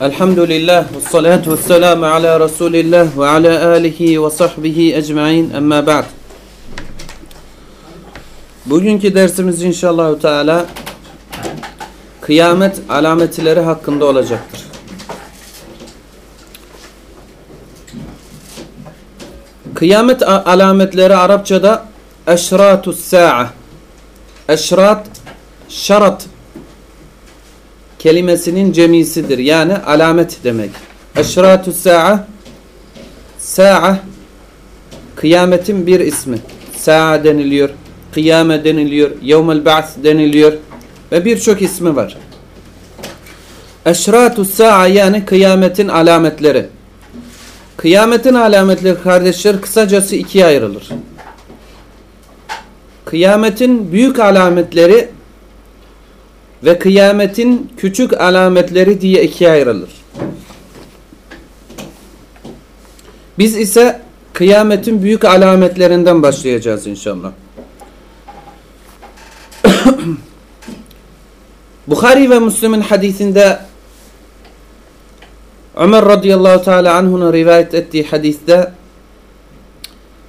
Elhamdülillah ve salatu ve selamu ala Resulillah ve ala alihi ve sahbihi ecmain emma ba'd. Bugünkü dersimiz inşallah Teala kıyamet alametleri hakkında olacaktır. Kıyamet alametleri Arapçada eşratus sa'a. Eşrat, şarat kelimesinin cemisidir. Yani alamet demek. Eşratus sa'a sa'a kıyametin bir ismi. Sa'a deniliyor. Kıyame deniliyor. Yevmel ba'th deniliyor. Ve birçok ismi var. Eşratus sa'a yani kıyametin alametleri. Kıyametin alametleri kardeşler kısacası ikiye ayrılır. Kıyametin büyük alametleri ve kıyametin küçük alametleri diye ikiye ayrılır. Biz ise kıyametin büyük alametlerinden başlayacağız inşallah. Bukhari ve Müslim'in hadisinde Ömer radıyallahu teala anhuna rivayet ettiği hadiste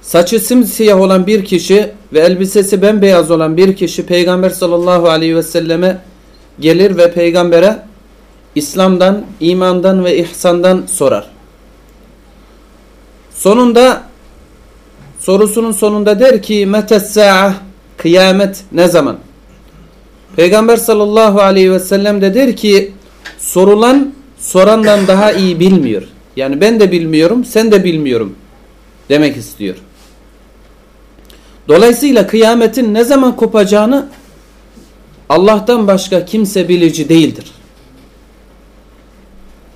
saçı simsiyah olan bir kişi ve elbisesi bembeyaz olan bir kişi Peygamber sallallahu aleyhi ve selleme gelir ve peygambere İslam'dan, imandan ve ihsandan sorar. Sonunda sorusunun sonunda der ki metes kıyamet ne zaman? Peygamber sallallahu aleyhi ve sellem de der ki sorulan sorandan daha iyi bilmiyor. Yani ben de bilmiyorum, sen de bilmiyorum demek istiyor. Dolayısıyla kıyametin ne zaman kopacağını Allah'tan başka kimse bilici değildir.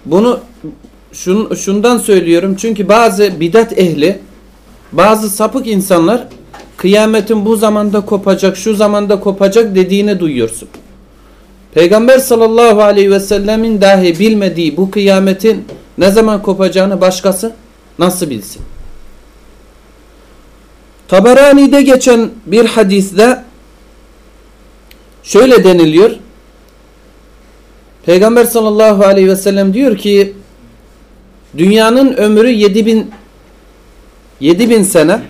Bunu şun, şundan söylüyorum çünkü bazı bidat ehli, bazı sapık insanlar kıyametin bu zamanda kopacak, şu zamanda kopacak dediğini duyuyorsun. Peygamber sallallahu aleyhi ve sellemin dahi bilmediği bu kıyametin ne zaman kopacağını başkası nasıl bilsin? Taberani'de geçen bir hadiste şöyle deniliyor. Peygamber sallallahu aleyhi ve sellem diyor ki dünyanın ömrü 7000 7000 sene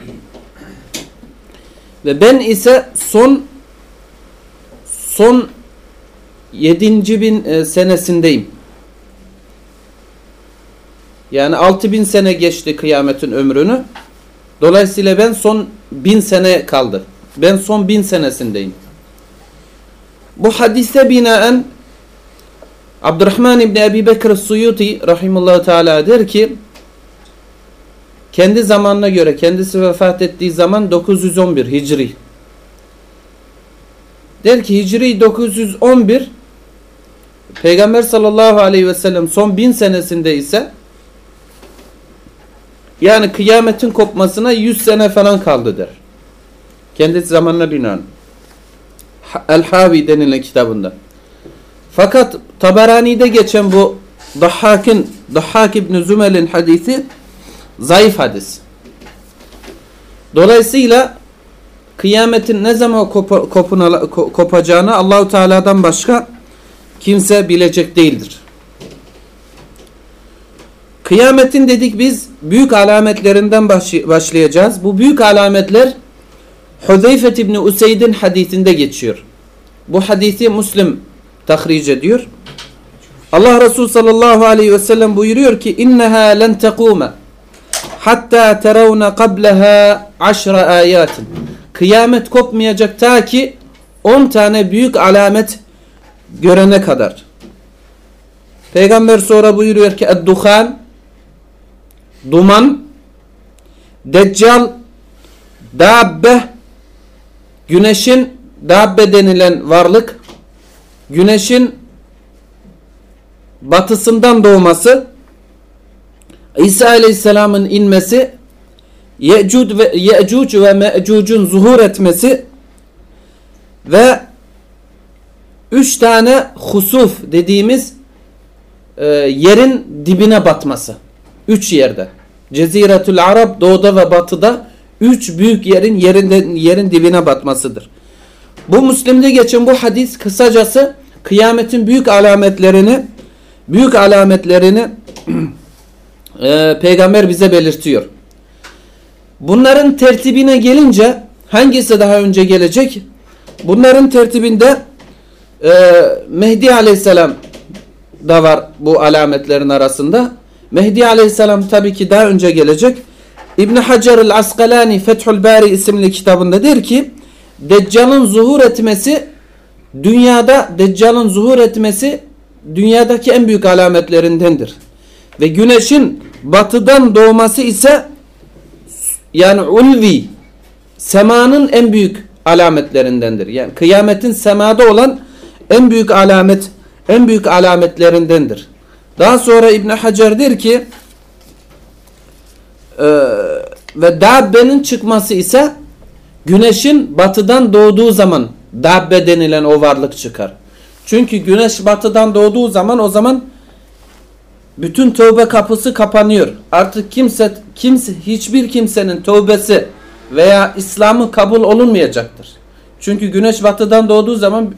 ve ben ise son son 7000 e, senesindeyim. Yani 6000 sene geçti kıyametin ömrünü. Dolayısıyla ben son 1000 sene kaldı. Ben son 1000 senesindeyim. Bu hadiste binaen Abdurrahman İbni Ebi Bekir Suyuti rahimullahu teala der ki kendi zamanına göre kendisi vefat ettiği zaman 911 Hicri. Der ki Hicri 911 Peygamber sallallahu aleyhi ve sellem son bin senesinde ise yani kıyametin kopmasına 100 sene falan kaldı der. Kendi zamanına binaen. El-Havi denilen kitabında. Fakat Taberani'de geçen bu Dahhak'ın Dahhak İbni Zümel'in hadisi zayıf hadis. Dolayısıyla kıyametin ne zaman kopa, kopuna, kopacağını Allahu Teala'dan başka kimse bilecek değildir. Kıyametin dedik biz büyük alametlerinden başlayacağız. Bu büyük alametler Huzeyfet İbni Useyd'in hadisinde geçiyor. Bu hadisi Müslim tahric ediyor. Allah Resulü sallallahu aleyhi ve sellem buyuruyor ki inneha len tekume hatta teravne qableha aşra ayatin. Kıyamet kopmayacak ta ki 10 tane büyük alamet görene kadar. Peygamber sonra buyuruyor ki edduhan duman deccal dabbe güneşin dabbe denilen varlık güneşin batısından doğması İsa Aleyhisselam'ın inmesi Ye'cud ve Ye'cuc ve Me'cuc'un zuhur etmesi ve üç tane husuf dediğimiz e, yerin dibine batması. Üç yerde. Ceziretül Arab doğuda ve batıda üç büyük yerin yerinde, yerin dibine batmasıdır. Bu Müslim'de geçen bu hadis kısacası kıyametin büyük alametlerini büyük alametlerini e, peygamber bize belirtiyor. Bunların tertibine gelince hangisi daha önce gelecek? Bunların tertibinde e, Mehdi aleyhisselam da var bu alametlerin arasında. Mehdi aleyhisselam tabii ki daha önce gelecek. İbn Hacer el Asqalani Fethül Bari isimli kitabında der ki Deccal'ın zuhur etmesi dünyada Deccal'ın zuhur etmesi dünyadaki en büyük alametlerindendir. Ve güneşin batıdan doğması ise yani ulvi semanın en büyük alametlerindendir. Yani kıyametin semada olan en büyük alamet en büyük alametlerindendir. Daha sonra İbn Hacer der ki e, ve dabbenin çıkması ise güneşin batıdan doğduğu zaman dabbe denilen o varlık çıkar. Çünkü güneş batıdan doğduğu zaman o zaman bütün tövbe kapısı kapanıyor. Artık kimse kimse hiçbir kimsenin tövbesi veya İslam'ı kabul olunmayacaktır. Çünkü güneş batıdan doğduğu zaman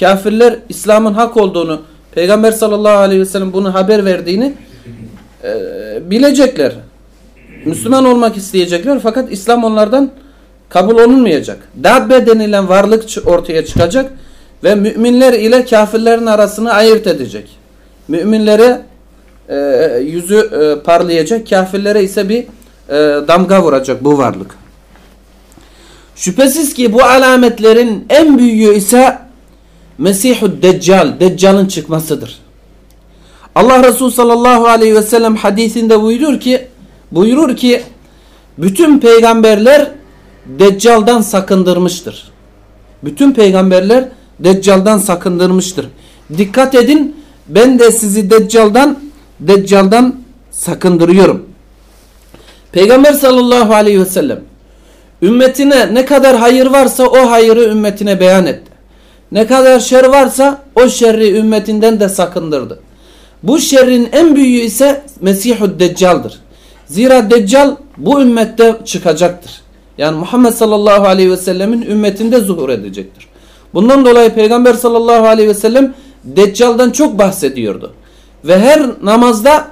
kafirler İslam'ın hak olduğunu Peygamber sallallahu aleyhi ve sellem bunu haber verdiğini e, bilecekler. Müslüman olmak isteyecekler fakat İslam onlardan kabul olunmayacak. Dabbe denilen varlık ortaya çıkacak ve müminler ile kafirlerin arasını ayırt edecek. Müminlere e, yüzü e, parlayacak, kafirlere ise bir e, damga vuracak bu varlık. Şüphesiz ki bu alametlerin en büyüğü ise Mesihud Deccal, Deccal'ın çıkmasıdır. Allah Resulü sallallahu aleyhi ve sellem hadisinde buyurur ki buyurur ki bütün peygamberler Deccal'dan sakındırmıştır. Bütün peygamberler Deccal'dan sakındırmıştır. Dikkat edin ben de sizi Deccal'dan Deccal'dan sakındırıyorum. Peygamber sallallahu aleyhi ve sellem ümmetine ne kadar hayır varsa o hayırı ümmetine beyan etti. Ne kadar şer varsa o şerri ümmetinden de sakındırdı. Bu şerrin en büyüğü ise Mesihud Deccal'dır. Zira Deccal bu ümmette çıkacaktır. Yani Muhammed sallallahu aleyhi ve sellemin ümmetinde zuhur edecektir. Bundan dolayı Peygamber sallallahu aleyhi ve sellem Deccal'dan çok bahsediyordu. Ve her namazda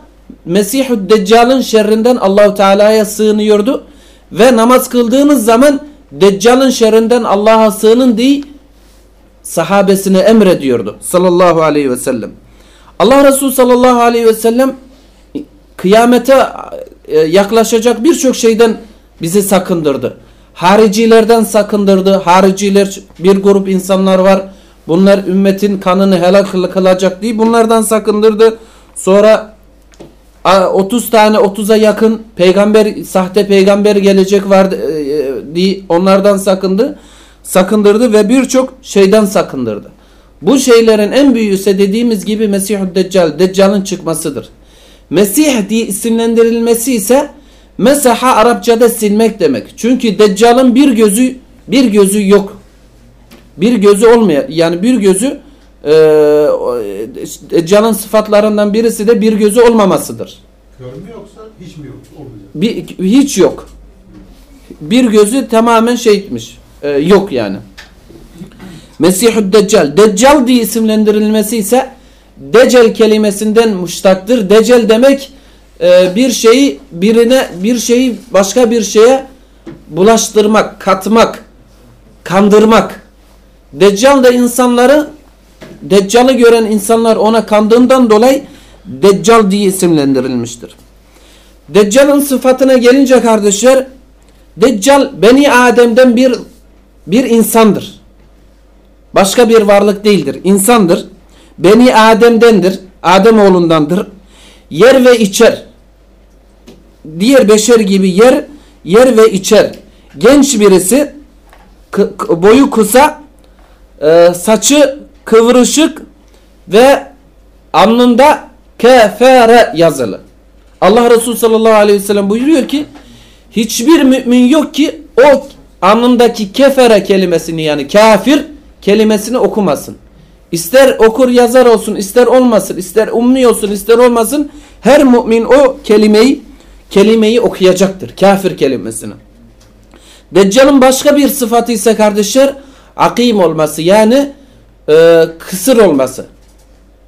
Mesihud Deccal'ın şerrinden Allahu Teala'ya sığınıyordu. Ve namaz kıldığınız zaman Deccal'ın şerrinden Allah'a sığının diye sahabesine emrediyordu sallallahu aleyhi ve sellem. Allah Resulü sallallahu aleyhi ve sellem kıyamete e, yaklaşacak birçok şeyden bizi sakındırdı. Haricilerden sakındırdı. Hariciler bir grup insanlar var. Bunlar ümmetin kanını helal kılacak diye bunlardan sakındırdı. Sonra 30 tane 30'a yakın peygamber sahte peygamber gelecek var e, e, diye onlardan sakındı. Sakındırdı ve birçok şeyden sakındırdı. Bu şeylerin en büyüğü ise dediğimiz gibi Mesih-ü Deccal, Deccal'ın çıkmasıdır. Mesih diye isimlendirilmesi ise Mesaha Arapçada silmek demek. Çünkü Deccal'ın bir gözü bir gözü yok. Bir gözü olmuyor. Yani bir gözü e, Deccal'ın sıfatlarından birisi de bir gözü olmamasıdır. Kör mü yoksa hiç mi yok? Olmayacak. Bir, hiç yok. Bir gözü tamamen şeymiş. E, yok yani. Mesihü Deccal. Deccal diye isimlendirilmesi ise Decel kelimesinden muştaktır. Decel demek e, bir şeyi birine bir şeyi başka bir şeye bulaştırmak, katmak, kandırmak. Deccal da insanları Deccal'ı gören insanlar ona kandığından dolayı Deccal diye isimlendirilmiştir. Deccal'ın sıfatına gelince kardeşler Deccal Beni Adem'den bir bir insandır. Başka bir varlık değildir. İnsandır. Beni Adem'dendir. Adem oğlundandır. Yer ve içer diğer beşer gibi yer yer ve içer. Genç birisi boyu kısa e, saçı kıvrışık ve alnında kefere yazılı. Allah Resulü sallallahu aleyhi ve sellem buyuruyor ki hiçbir mümin yok ki o alnındaki kefere kelimesini yani kafir kelimesini okumasın. İster okur yazar olsun ister olmasın ister ummi olsun ister olmasın her mümin o kelimeyi kelimeyi okuyacaktır. Kafir kelimesini. Deccal'ın başka bir sıfatı ise kardeşler akim olması yani e, kısır olması.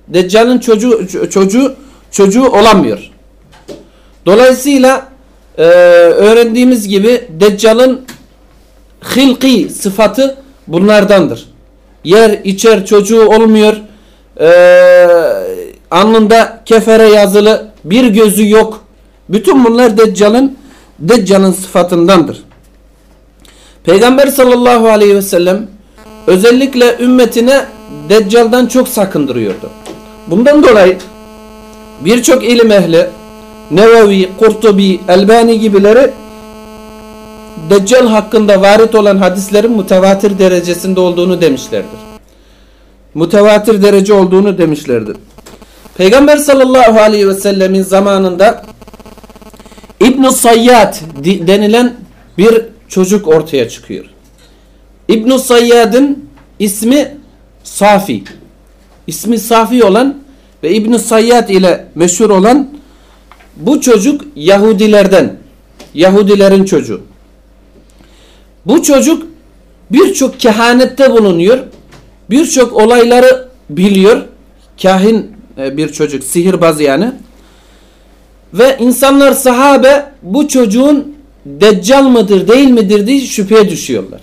Deccal'ın çocuğu, çocuğu, çocuğu olamıyor. Dolayısıyla e, öğrendiğimiz gibi Deccal'ın hilki sıfatı bunlardandır. Yer içer çocuğu olmuyor. E, alnında kefere yazılı bir gözü yok. Bütün bunlar Deccal'ın Deccal'ın sıfatındandır. Peygamber sallallahu aleyhi ve sellem özellikle ümmetine Deccal'dan çok sakındırıyordu. Bundan dolayı birçok ilim ehli Nevevi, Kurtubi, Elbani gibileri Deccal hakkında varit olan hadislerin mutevatir derecesinde olduğunu demişlerdir. Mutevatir derece olduğunu demişlerdir. Peygamber sallallahu aleyhi ve sellemin zamanında İbn-i Sayyad denilen bir çocuk ortaya çıkıyor. İbn-i Sayyad'ın ismi Safi. İsmi Safi olan ve İbn-i Sayyad ile meşhur olan bu çocuk Yahudilerden. Yahudilerin çocuğu. Bu çocuk birçok kehanette bulunuyor. Birçok olayları biliyor. Kahin e, bir çocuk, sihirbaz yani. Ve insanlar sahabe bu çocuğun deccal mıdır değil midir diye şüpheye düşüyorlar.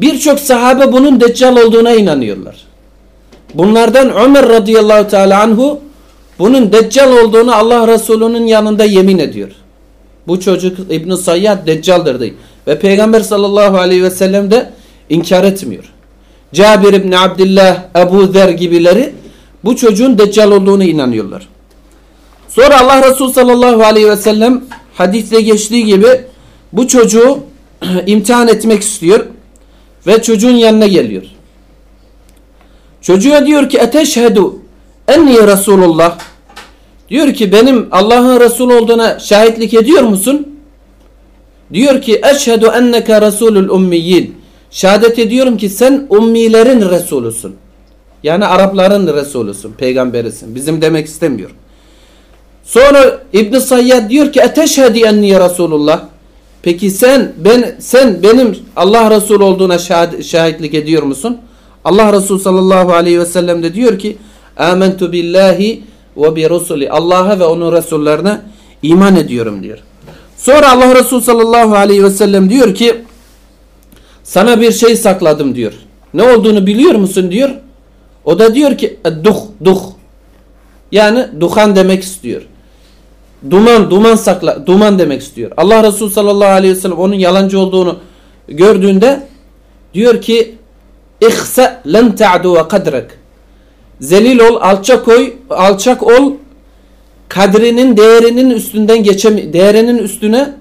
Birçok sahabe bunun deccal olduğuna inanıyorlar. Bunlardan Ömer radıyallahu teala anhu bunun deccal olduğunu Allah Resulü'nün yanında yemin ediyor. Bu çocuk İbn-i Sayyad deccaldır diye. Ve Peygamber sallallahu aleyhi ve sellem de inkar etmiyor. Cabir İbni Abdillah, Ebu Zer gibileri bu çocuğun deccal olduğunu inanıyorlar. Sonra Allah Resulü sallallahu aleyhi ve sellem hadiste geçtiği gibi bu çocuğu imtihan etmek istiyor ve çocuğun yanına geliyor. Çocuğa diyor ki eteşhedü enni Resulullah diyor ki benim Allah'ın Resul olduğuna şahitlik ediyor musun? Diyor ki eşhedü enneke Resulül ummiyyin şehadet ediyorum ki sen ummilerin Resulüsün. Yani Arapların Resulüsün, peygamberisin. Bizim demek istemiyor. Sonra İbn Sayyad diyor ki eteşhedi enni Resulullah. Peki sen ben sen benim Allah Resulü olduğuna şahit, şahitlik ediyor musun? Allah Resulü sallallahu aleyhi ve sellem de diyor ki Amentu billahi ve bi rusuli. Allah'a ve onun Resullerine iman ediyorum diyor. Sonra Allah Resulü sallallahu aleyhi ve sellem diyor ki sana bir şey sakladım diyor. Ne olduğunu biliyor musun diyor. O da diyor ki duh duh. Yani duhan demek istiyor. Duman duman sakla duman demek istiyor. Allah Resulü sallallahu aleyhi ve sellem onun yalancı olduğunu gördüğünde diyor ki ihsa len ta'du ve kadrek. Zelil ol, alçak oy, alçak ol. Kadrinin değerinin üstünden geçem değerinin üstüne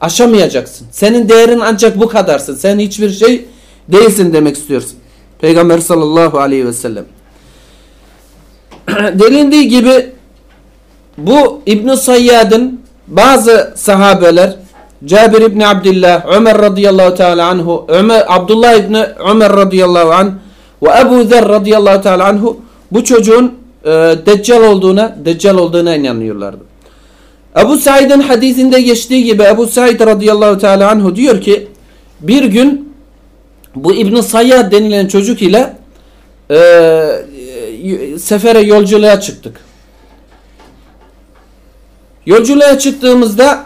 aşamayacaksın. Senin değerin ancak bu kadarsın. Sen hiçbir şey değilsin demek istiyorsun. Peygamber sallallahu aleyhi ve sellem. Denildiği gibi bu İbn Sayyad'ın bazı sahabeler Cabir İbn Abdullah, Ömer radıyallahu teala anhu, Ömer Abdullah İbn Ömer radıyallahu anh ve Ebu Zer radıyallahu teala anhu bu çocuğun e, deccal olduğuna, deccal olduğuna inanıyorlardı. Ebu Said'in hadisinde geçtiği gibi Ebu Said radıyallahu teala anhu diyor ki bir gün bu İbn Sayyad denilen çocuk ile e, sefere yolculuğa çıktık. Yolculuğa çıktığımızda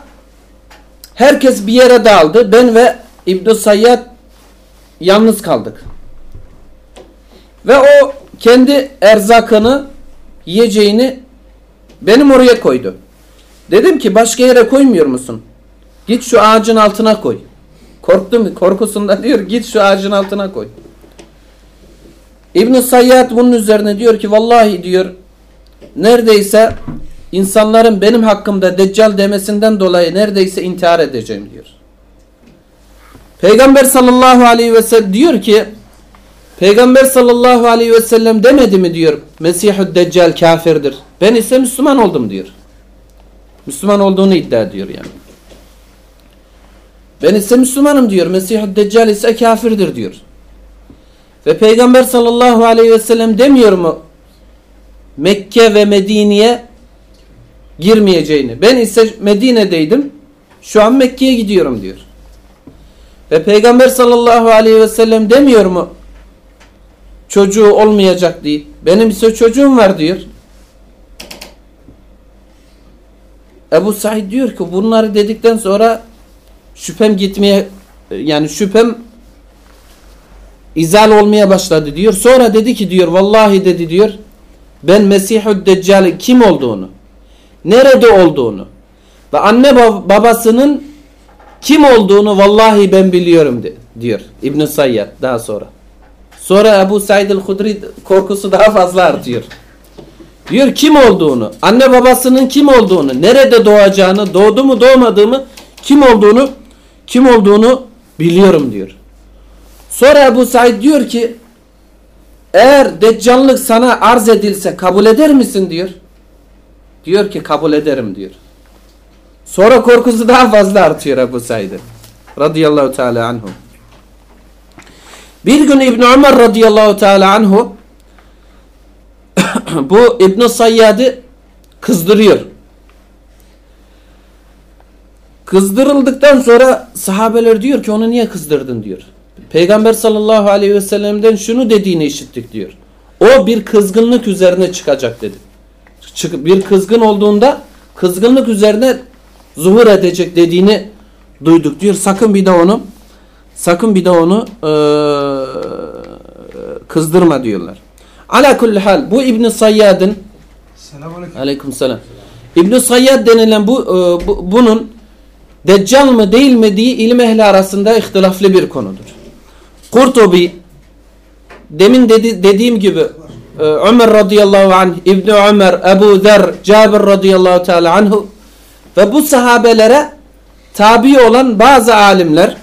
herkes bir yere dağıldı. Ben ve İbn Sayyad yalnız kaldık. Ve o kendi erzakını, yiyeceğini benim oraya koydu. Dedim ki başka yere koymuyor musun? Git şu ağacın altına koy. Korktum korkusunda diyor git şu ağacın altına koy. İbn Sayyad bunun üzerine diyor ki vallahi diyor neredeyse insanların benim hakkımda deccal demesinden dolayı neredeyse intihar edeceğim diyor. Peygamber sallallahu aleyhi ve sellem diyor ki Peygamber sallallahu aleyhi ve sellem demedi mi diyor Mesihü Deccal kafirdir. Ben ise Müslüman oldum diyor. Müslüman olduğunu iddia ediyor yani. Ben ise Müslümanım diyor. Mesih-i Deccal ise kafirdir diyor. Ve Peygamber sallallahu aleyhi ve sellem demiyor mu Mekke ve Medine'ye girmeyeceğini. Ben ise Medine'deydim. Şu an Mekke'ye gidiyorum diyor. Ve Peygamber sallallahu aleyhi ve sellem demiyor mu çocuğu olmayacak diye. Benim ise çocuğum var diyor. Ebu Said diyor ki bunları dedikten sonra şüphem gitmeye yani şüphem izal olmaya başladı diyor. Sonra dedi ki diyor vallahi dedi diyor ben Mesihü Deccal'in kim olduğunu nerede olduğunu ve anne babasının kim olduğunu vallahi ben biliyorum de, diyor İbn Sayyad daha sonra. Sonra Ebu Said el-Hudri korkusu daha fazla artıyor. Diyor kim olduğunu, anne babasının kim olduğunu, nerede doğacağını, doğdu mu doğmadı mı, kim olduğunu, kim olduğunu biliyorum diyor. Sonra Ebu Said diyor ki eğer deccallık sana arz edilse kabul eder misin diyor. Diyor ki kabul ederim diyor. Sonra korkusu daha fazla artıyor Ebu Said'in. Radıyallahu teala anhu. Bir gün İbn Ömer radıyallahu teala anhu bu İbn Sayyad'ı kızdırıyor. Kızdırıldıktan sonra sahabeler diyor ki onu niye kızdırdın diyor. Peygamber sallallahu aleyhi ve sellem'den şunu dediğini işittik diyor. O bir kızgınlık üzerine çıkacak dedi. Bir kızgın olduğunda kızgınlık üzerine zuhur edecek dediğini duyduk diyor. Sakın bir de onu sakın bir de onu e, kızdırma diyorlar. Ala kulli hal bu İbn Sayyad'ın Aleyküm selam. İbn Sayyad denilen bu, e, bu bunun Deccal mı değil mi diye ilim ehli arasında ihtilaflı bir konudur. Kurtubi demin dedi, dediğim gibi e, Ömer radıyallahu anh, İbni Ömer, Ebu Zer, Cabir radıyallahu teala anhu ve bu sahabelere tabi olan bazı alimler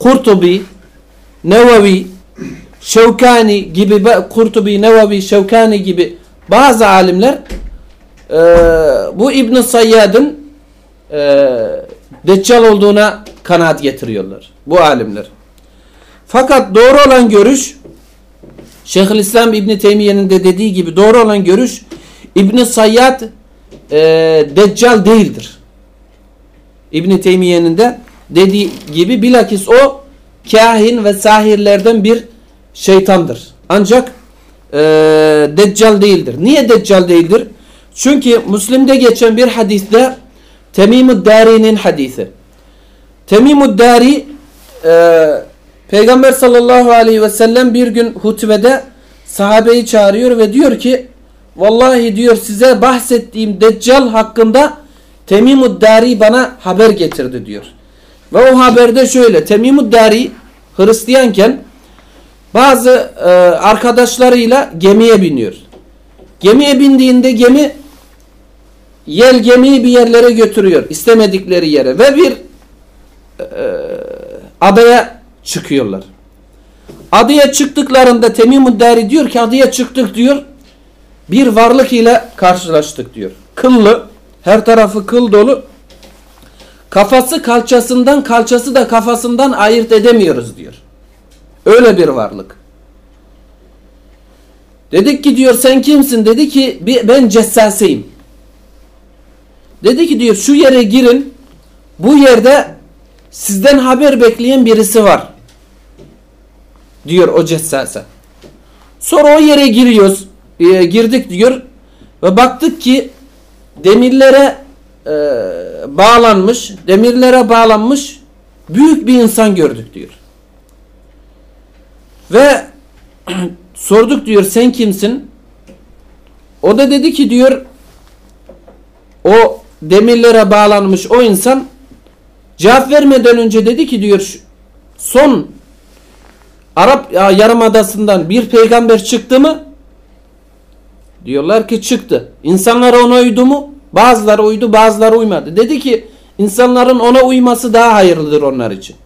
Kurtubi, Nevevi, Şevkani gibi Kurtubi, Nevevi, Şevkani gibi bazı alimler e, bu İbn Sayyad'ın e, Deccal olduğuna kanaat getiriyorlar. Bu alimler. Fakat doğru olan görüş Şeyhülislam İbni Teymiye'nin de dediği gibi doğru olan görüş İbn Sayyad e, Deccal değildir. İbni Teymiye'nin de dediği gibi bilakis o kahin ve sahirlerden bir şeytandır. Ancak e, Deccal değildir. Niye Deccal değildir? Çünkü Müslim'de geçen bir hadiste Temimud Dari'nin hadisi. Temimud Dari e, Peygamber sallallahu aleyhi ve sellem bir gün hutbede sahabeyi çağırıyor ve diyor ki Vallahi diyor size bahsettiğim Deccal hakkında Temimud Dari bana haber getirdi diyor. Ve o haberde şöyle Temimud Dari Hristiyanken bazı e, arkadaşlarıyla gemiye biniyor. Gemiye bindiğinde gemi yel gemiyi bir yerlere götürüyor. istemedikleri yere ve bir e, adaya çıkıyorlar. Adaya çıktıklarında Temimud Dari diyor ki adaya çıktık diyor. Bir varlık ile karşılaştık diyor. Kıllı, her tarafı kıl dolu. Kafası kalçasından, kalçası da kafasından ayırt edemiyoruz diyor. Öyle bir varlık. Dedik ki diyor sen kimsin? Dedi ki ben cessaseyim. Dedi ki diyor şu yere girin. Bu yerde sizden haber bekleyen birisi var. Diyor o cessase. Sonra o yere giriyoruz. E, girdik diyor. Ve baktık ki demirlere e, bağlanmış, demirlere bağlanmış büyük bir insan gördük diyor. Ve sorduk diyor sen kimsin? O da dedi ki diyor o demirlere bağlanmış o insan cevap vermeden önce dedi ki diyor son Arap Yarımadası'ndan bir peygamber çıktı mı? Diyorlar ki çıktı. İnsanlar ona uydu mu? Bazıları uydu bazıları uymadı. Dedi ki insanların ona uyması daha hayırlıdır onlar için.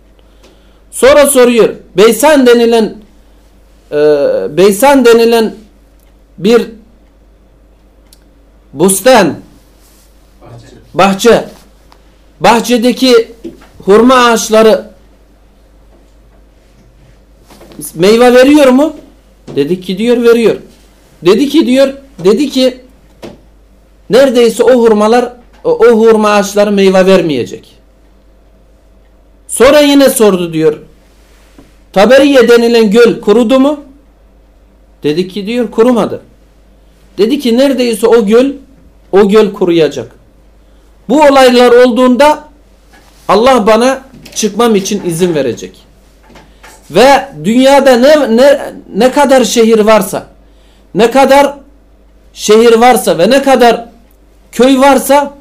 Sonra soruyor. Beysan denilen e, Beysan denilen bir bustan bahçe. bahçe bahçedeki hurma ağaçları meyve veriyor mu? Dedi ki diyor veriyor. Dedi ki diyor dedi ki neredeyse o hurmalar o hurma ağaçları meyve vermeyecek. Sonra yine sordu diyor. Taberiye denilen göl kurudu mu? Dedi ki diyor kurumadı. Dedi ki neredeyse o göl o göl kuruyacak. Bu olaylar olduğunda Allah bana çıkmam için izin verecek. Ve dünyada ne, ne, ne kadar şehir varsa, ne kadar şehir varsa ve ne kadar köy varsa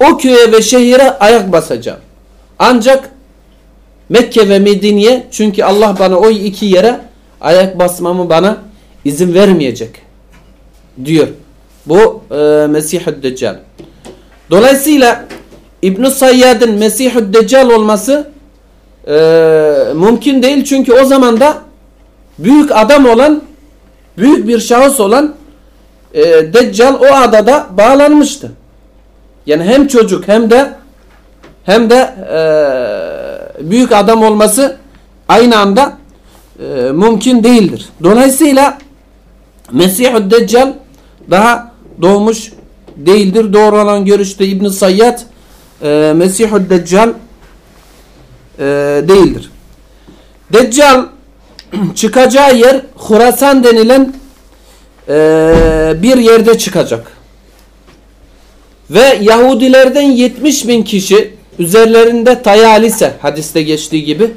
o köye ve şehire ayak basacağım. Ancak Mekke ve Medine'ye çünkü Allah bana o iki yere ayak basmamı bana izin vermeyecek diyor. Bu e, Mesih-i Deccal. Dolayısıyla İbn-i Sayyad'ın Mesih-i Deccal olması e, mümkün değil. Çünkü o zaman da büyük adam olan, büyük bir şahıs olan e, Deccal o adada bağlanmıştı. Yani hem çocuk hem de hem de e, büyük adam olması aynı anda e, mümkün değildir. Dolayısıyla Mesih-i Deccal daha doğmuş değildir. Doğru olan görüşte İbn Sayyad e, Mesih-i Deccal e, değildir. Deccal çıkacağı yer Hurasan denilen e, bir yerde çıkacak. Ve Yahudilerden 70 bin kişi üzerlerinde tayalise hadiste geçtiği gibi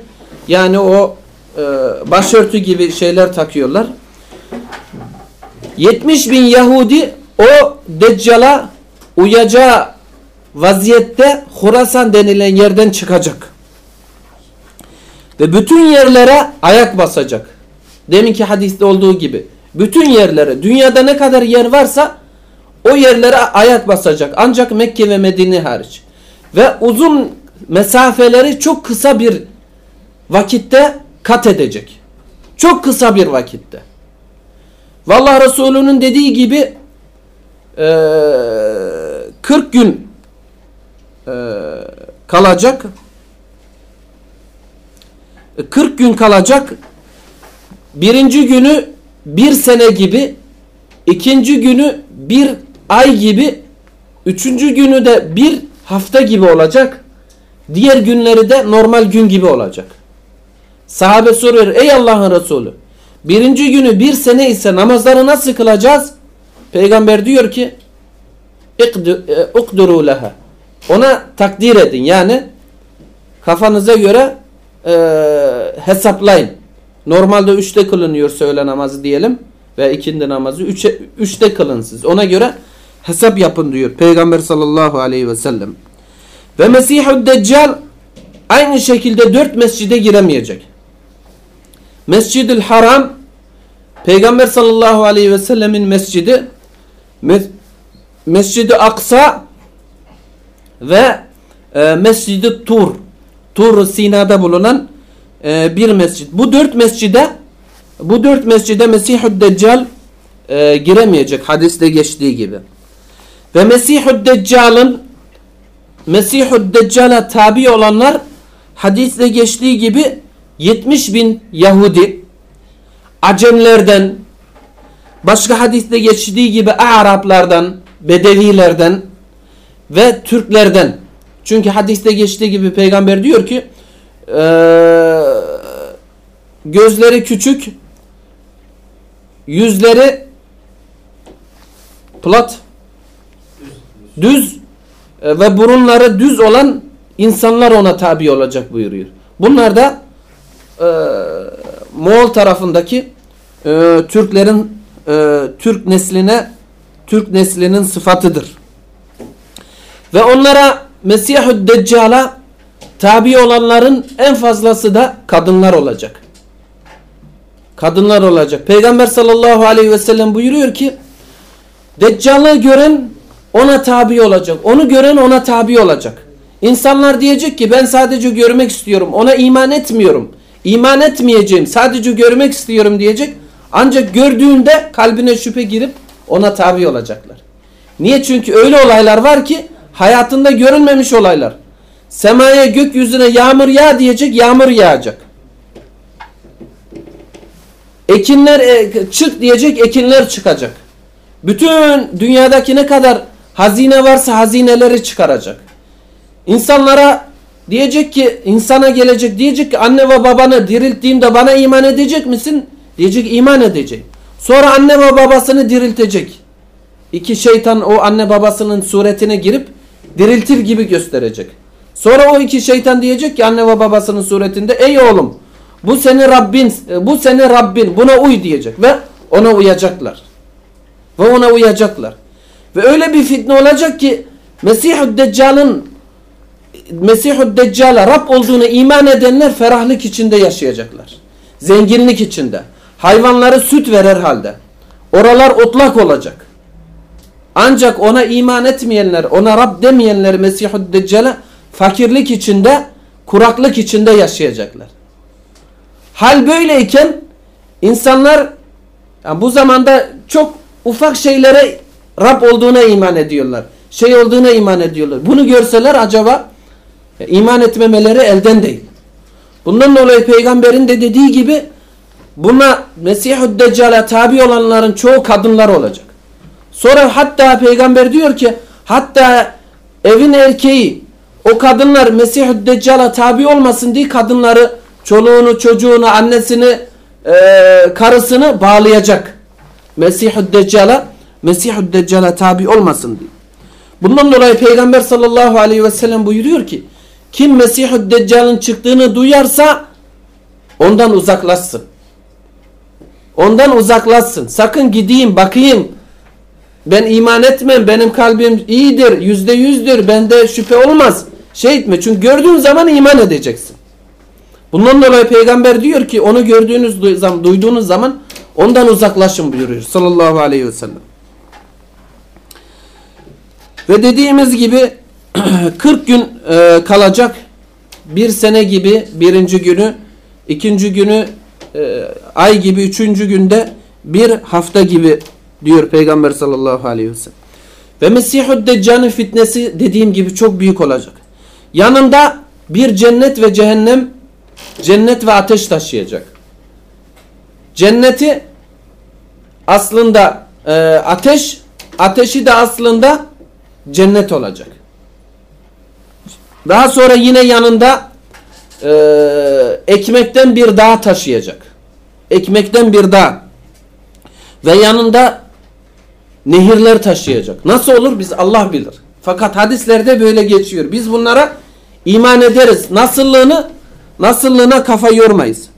yani o e, başörtü gibi şeyler takıyorlar. 70 bin Yahudi o Deccal'a uyacağı vaziyette Hurasan denilen yerden çıkacak. Ve bütün yerlere ayak basacak. Deminki hadiste olduğu gibi. Bütün yerlere, dünyada ne kadar yer varsa o yerlere ayak basacak. Ancak Mekke ve Medine hariç. Ve uzun mesafeleri çok kısa bir vakitte kat edecek. Çok kısa bir vakitte. Vallahi Resulü'nün dediği gibi e, 40 gün kalacak. 40 gün kalacak. Birinci günü bir sene gibi, ikinci günü bir ay gibi, üçüncü günü de bir hafta gibi olacak. Diğer günleri de normal gün gibi olacak. Sahabe soruyor ey Allah'ın Resulü birinci günü bir sene ise namazları nasıl kılacağız? Peygamber diyor ki e, ukduru leha ona takdir edin yani kafanıza göre e, hesaplayın. Normalde üçte kılınıyorsa öğle namazı diyelim ve ikindi namazı üçe, üçte kılın. Ona göre hesap yapın diyor Peygamber sallallahu aleyhi ve sellem. Ve Mesih-i Deccal aynı şekilde dört mescide giremeyecek. Mescid-i Haram Peygamber sallallahu aleyhi ve sellemin mescidi Mescid-i Aksa ve e, Mescid-i Tur Tur Sina'da bulunan e, bir mescid. Bu dört mescide bu dört mescide Mesih-i Deccal e, giremeyecek hadiste geçtiği gibi. Ve Mesih-i Deccal'ın Mesih-i Deccal'a tabi olanlar hadiste geçtiği gibi 70 bin Yahudi Acemlerden başka hadiste geçtiği gibi Araplardan Bedevilerden ve Türklerden çünkü hadiste geçtiği gibi peygamber diyor ki e, gözleri küçük yüzleri plat düz e, ve burunları düz olan insanlar ona tabi olacak buyuruyor. Bunlar da e, Moğol tarafındaki e, Türklerin e, Türk nesline Türk neslinin sıfatıdır. Ve onlara Mesih-i Deccal'a tabi olanların en fazlası da kadınlar olacak. Kadınlar olacak. Peygamber sallallahu aleyhi ve sellem buyuruyor ki Deccal'ı gören ona tabi olacak. Onu gören ona tabi olacak. İnsanlar diyecek ki ben sadece görmek istiyorum. Ona iman etmiyorum. İman etmeyeceğim. Sadece görmek istiyorum diyecek. Ancak gördüğünde kalbine şüphe girip ona tabi olacaklar. Niye? Çünkü öyle olaylar var ki hayatında görünmemiş olaylar. Semaya gökyüzüne yağmur yağ diyecek yağmur yağacak. Ekinler e, çık diyecek ekinler çıkacak. Bütün dünyadaki ne kadar hazine varsa hazineleri çıkaracak. İnsanlara diyecek ki insana gelecek diyecek ki anne ve babanı dirilttiğimde bana iman edecek misin? Diyecek iman edeceğim. Sonra anne ve babasını diriltecek. İki şeytan o anne babasının suretine girip diriltir gibi gösterecek. Sonra o iki şeytan diyecek ki anne ve babasının suretinde ey oğlum bu senin Rabbin bu senin Rabbin buna uy diyecek ve ona uyacaklar. Ve ona uyacaklar. Ve öyle bir fitne olacak ki Mesih-ü Deccal'ın Mesih-ü Deccal'a Rab olduğunu iman edenler ferahlık içinde yaşayacaklar. Zenginlik içinde. Hayvanları süt verer halde. Oralar otlak olacak. Ancak ona iman etmeyenler, ona Rab demeyenler Mesih-ü Deccal'a fakirlik içinde, kuraklık içinde yaşayacaklar. Hal böyleyken insanlar yani bu zamanda çok ufak şeylere Rab olduğuna iman ediyorlar. Şey olduğuna iman ediyorlar. Bunu görseler acaba iman etmemeleri elden değil. Bundan dolayı peygamberin de dediği gibi buna Mesih-ü Deccal'e tabi olanların çoğu kadınlar olacak. Sonra hatta peygamber diyor ki hatta evin erkeği o kadınlar Mesih-ü Deccal'a tabi olmasın diye kadınları çoluğunu, çocuğunu, annesini, e, karısını bağlayacak. Mesih-ü Deccal'a Mesih-ü Deccal'a tabi olmasın diye. Bundan dolayı Peygamber sallallahu aleyhi ve sellem buyuruyor ki kim Mesih-ü Deccal'ın çıktığını duyarsa ondan uzaklaşsın. Ondan uzaklaşsın. Sakın gideyim bakayım. Ben iman etmem. Benim kalbim iyidir. Yüzde yüzdür. Bende şüphe olmaz. Şey etme. Çünkü gördüğün zaman iman edeceksin. Bundan dolayı peygamber diyor ki onu gördüğünüz zaman, duyduğunuz zaman ondan uzaklaşın buyuruyor sallallahu aleyhi ve sellem. Ve dediğimiz gibi 40 gün e, kalacak bir sene gibi birinci günü, ikinci günü e, ay gibi, üçüncü günde bir hafta gibi diyor Peygamber sallallahu aleyhi ve sellem. Ve Mesih-ü Deccal'in fitnesi dediğim gibi çok büyük olacak. Yanında bir cennet ve cehennem, cennet ve ateş taşıyacak. Cenneti aslında e, ateş, ateşi de aslında cennet olacak. Daha sonra yine yanında e, ekmekten bir dağ taşıyacak. Ekmekten bir dağ. Ve yanında nehirler taşıyacak. Nasıl olur biz Allah bilir. Fakat hadislerde böyle geçiyor. Biz bunlara iman ederiz. Nasıllığını nasıllığına kafa yormayız.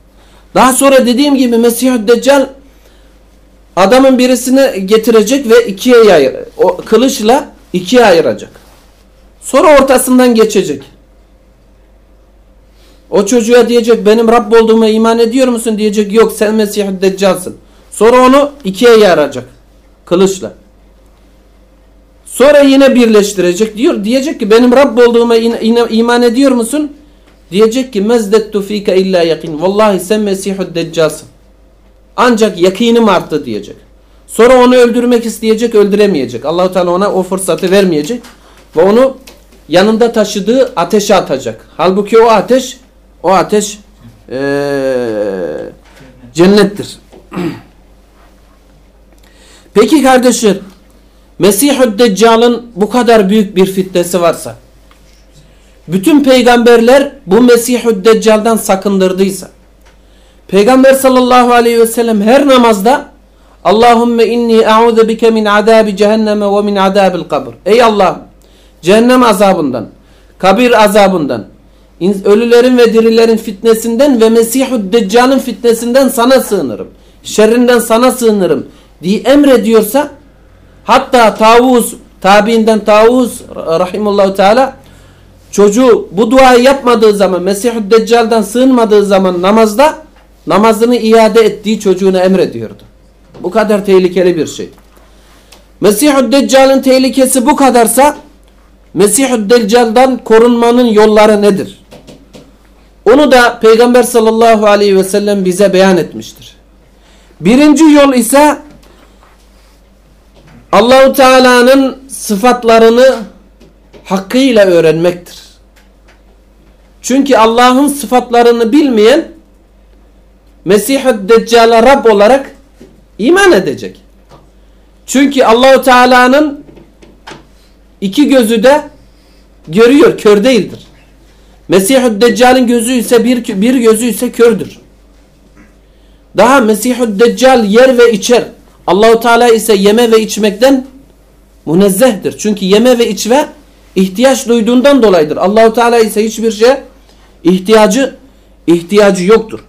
Daha sonra dediğim gibi Mesih-i Deccal adamın birisini getirecek ve ikiye yayır. O kılıçla ikiye ayıracak. Sonra ortasından geçecek. O çocuğa diyecek benim Rabb olduğuma iman ediyor musun? Diyecek yok sen Mesih-i Deccal'sın. Sonra onu ikiye yaracak. Kılıçla. Sonra yine birleştirecek. Diyor diyecek ki benim Rabb olduğuma iman ediyor musun? Diyecek ki mezdettu fike illa yakin. Vallahi sen Mesih-i Deccal'sın. Ancak yakinim arttı diyecek. Sonra onu öldürmek isteyecek, öldüremeyecek. Allahu Teala ona o fırsatı vermeyecek ve onu yanında taşıdığı ateşe atacak. Halbuki o ateş o ateş ee, cennettir. Peki kardeşler Mesih-ü Deccal'ın bu kadar büyük bir fitnesi varsa bütün peygamberler bu Mesih-ü Deccal'dan sakındırdıysa Peygamber sallallahu aleyhi ve sellem her namazda Allahümme inni e'udhu bike min azabi cehenneme ve min azabil kabr. Ey Allah cehennem azabından, kabir azabından, ölülerin ve dirilerin fitnesinden ve Mesih-ü Deccal'ın fitnesinden sana sığınırım. Şerrinden sana sığınırım diye emrediyorsa hatta Tavuz tabiinden Tavuz rahimullahu teala çocuğu bu duayı yapmadığı zaman Mesih-ü Deccal'dan sığınmadığı zaman namazda namazını iade ettiği çocuğuna emrediyordu. Bu kadar tehlikeli bir şey. Mesih-ü Deccal'ın tehlikesi bu kadarsa Mesih-ü Deccal'dan korunmanın yolları nedir? Onu da Peygamber sallallahu aleyhi ve sellem bize beyan etmiştir. Birinci yol ise Allahu Teala'nın sıfatlarını hakkıyla öğrenmektir. Çünkü Allah'ın sıfatlarını bilmeyen Mesih-i Deccal'a Rab olarak iman edecek. Çünkü Allahu Teala'nın iki gözü de görüyor, kör değildir. Mesih-i Deccal'in gözü ise bir, bir gözü ise kördür. Daha Mesihü Deccal yer ve içer. Allahu Teala ise yeme ve içmekten münezzehtir. Çünkü yeme ve içme ihtiyaç duyduğundan dolayıdır. Allahu Teala ise hiçbir şey ihtiyacı ihtiyacı yoktur.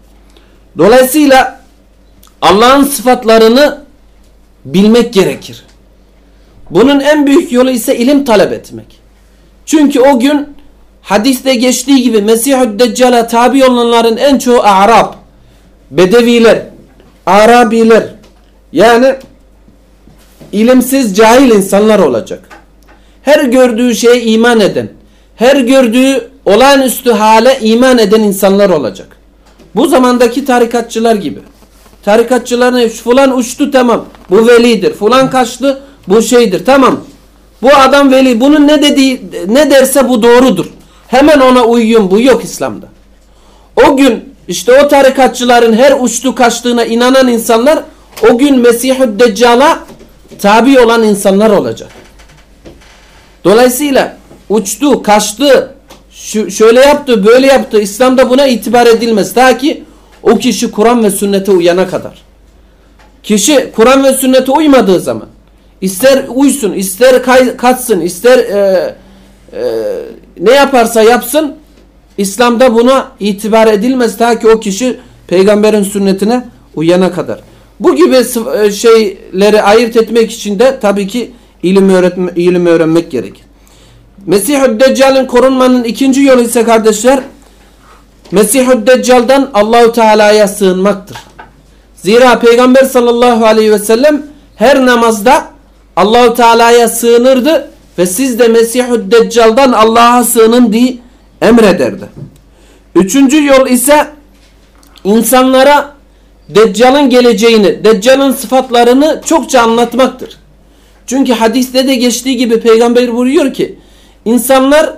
Dolayısıyla Allah'ın sıfatlarını bilmek gerekir. Bunun en büyük yolu ise ilim talep etmek. Çünkü o gün hadiste geçtiği gibi Mesih-ü Deccal'a tabi olanların en çoğu Arap, Bedeviler, Arabiler yani ilimsiz cahil insanlar olacak. Her gördüğü şeye iman eden, her gördüğü olağanüstü hale iman eden insanlar olacak. Bu zamandaki tarikatçılar gibi. Tarikatçıların falan uçtu tamam. Bu velidir. Falan kaçtı. Bu şeydir. Tamam. Bu adam veli. Bunun ne dediği ne derse bu doğrudur. Hemen ona uyuyun. Bu yok İslam'da. O gün işte o tarikatçıların her uçtu kaçtığına inanan insanlar o gün Mesih-ü Deccal'a tabi olan insanlar olacak. Dolayısıyla uçtu, kaçtı, şu, şöyle yaptı, böyle yaptı. İslam'da buna itibar edilmez. Ta ki o kişi Kur'an ve sünnete uyana kadar. Kişi Kur'an ve sünnete uymadığı zaman ister uysun, ister kaçsın, ister e, e, ne yaparsa yapsın İslam'da buna itibar edilmez ta ki o kişi peygamberin sünnetine uyana kadar. Bu gibi e, şeyleri ayırt etmek için de tabii ki ilim, öğretme, ilim öğrenmek gerekir. Mesih-ü Deccal'in korunmanın ikinci yolu ise kardeşler Mesih-ü Deccal'dan Allahu Teala'ya sığınmaktır. Zira Peygamber sallallahu aleyhi ve sellem her namazda Allahu Teala'ya sığınırdı ve siz de Mesih-ü Deccal'dan Allah'a sığının diye emrederdi. Üçüncü yol ise insanlara Deccal'ın geleceğini, Deccal'ın sıfatlarını çokça anlatmaktır. Çünkü hadiste de geçtiği gibi peygamber buyuruyor ki insanlar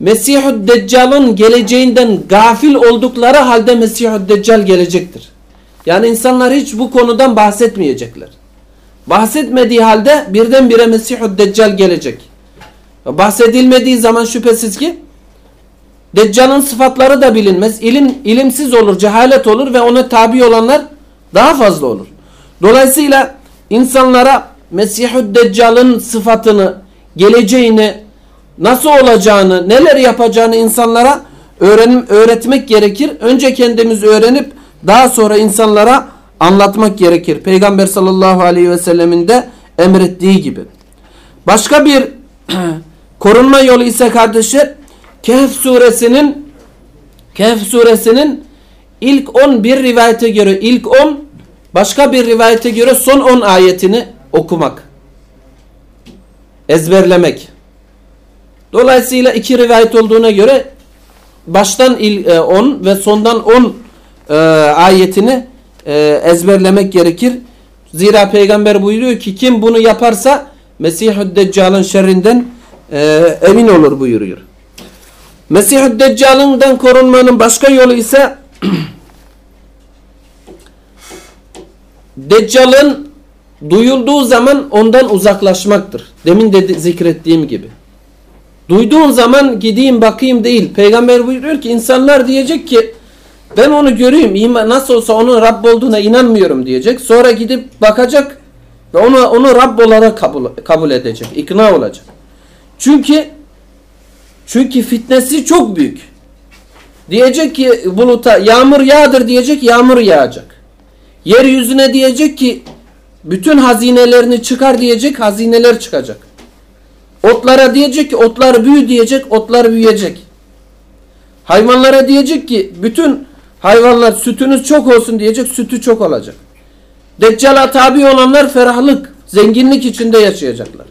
Mesih-ü Deccal'ın geleceğinden gafil oldukları halde Mesih-ü Deccal gelecektir. Yani insanlar hiç bu konudan bahsetmeyecekler. Bahsetmediği halde birdenbire Mesih-ü Deccal gelecek. Bahsedilmediği zaman şüphesiz ki Deccal'ın sıfatları da bilinmez. İlim, ilimsiz olur, cehalet olur ve ona tabi olanlar daha fazla olur. Dolayısıyla insanlara Mesih-ü Deccal'ın sıfatını, geleceğini, nasıl olacağını, neler yapacağını insanlara öğrenim, öğretmek gerekir. Önce kendimiz öğrenip daha sonra insanlara anlatmak gerekir. Peygamber sallallahu aleyhi ve sellemin de emrettiği gibi. Başka bir korunma yolu ise kardeşler Kehf suresinin Kehf suresinin ilk 11 rivayete göre ilk 10 başka bir rivayete göre son 10 ayetini okumak. Ezberlemek. Dolayısıyla iki rivayet olduğuna göre baştan 10 e, ve sondan 10 e, ayetini e, ezberlemek gerekir. Zira peygamber buyuruyor ki kim bunu yaparsa Mesih-ü Deccal'ın şerrinden emin olur buyuruyor. Mesih-ü Deccal'ından korunmanın başka yolu ise Deccal'ın duyulduğu zaman ondan uzaklaşmaktır. Demin de zikrettiğim gibi. Duyduğun zaman gideyim bakayım değil. Peygamber buyuruyor ki insanlar diyecek ki ben onu göreyim nasıl olsa onun Rabb olduğuna inanmıyorum diyecek. Sonra gidip bakacak ve onu, onu Rabb olarak kabul, kabul edecek. ikna olacak. Çünkü çünkü fitnesi çok büyük. Diyecek ki buluta yağmur yağdır diyecek yağmur yağacak. Yeryüzüne diyecek ki bütün hazinelerini çıkar diyecek hazineler çıkacak. Otlara diyecek ki otlar büyü diyecek otlar büyüyecek. Hayvanlara diyecek ki bütün hayvanlar sütünüz çok olsun diyecek sütü çok olacak. Deccal'a tabi olanlar ferahlık, zenginlik içinde yaşayacaklar.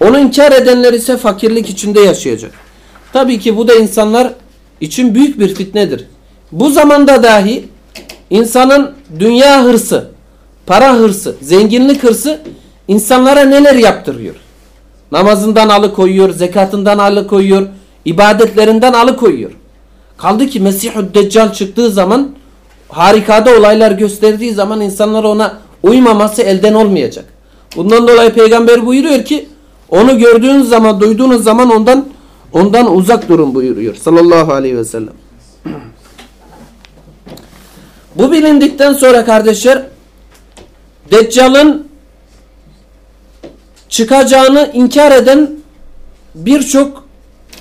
Onu inkar edenler ise fakirlik içinde yaşayacak. Tabii ki bu da insanlar için büyük bir fitnedir. Bu zamanda dahi insanın dünya hırsı, para hırsı, zenginlik hırsı insanlara neler yaptırıyor? Namazından alıkoyuyor, zekatından alıkoyuyor, ibadetlerinden alıkoyuyor. Kaldı ki Mesih-ü Deccal çıktığı zaman harikada olaylar gösterdiği zaman insanlar ona uymaması elden olmayacak. Bundan dolayı peygamber buyuruyor ki onu gördüğünüz zaman, duyduğunuz zaman ondan ondan uzak durun buyuruyor sallallahu aleyhi ve sellem. Bu bilindikten sonra kardeşler Deccal'ın çıkacağını inkar eden birçok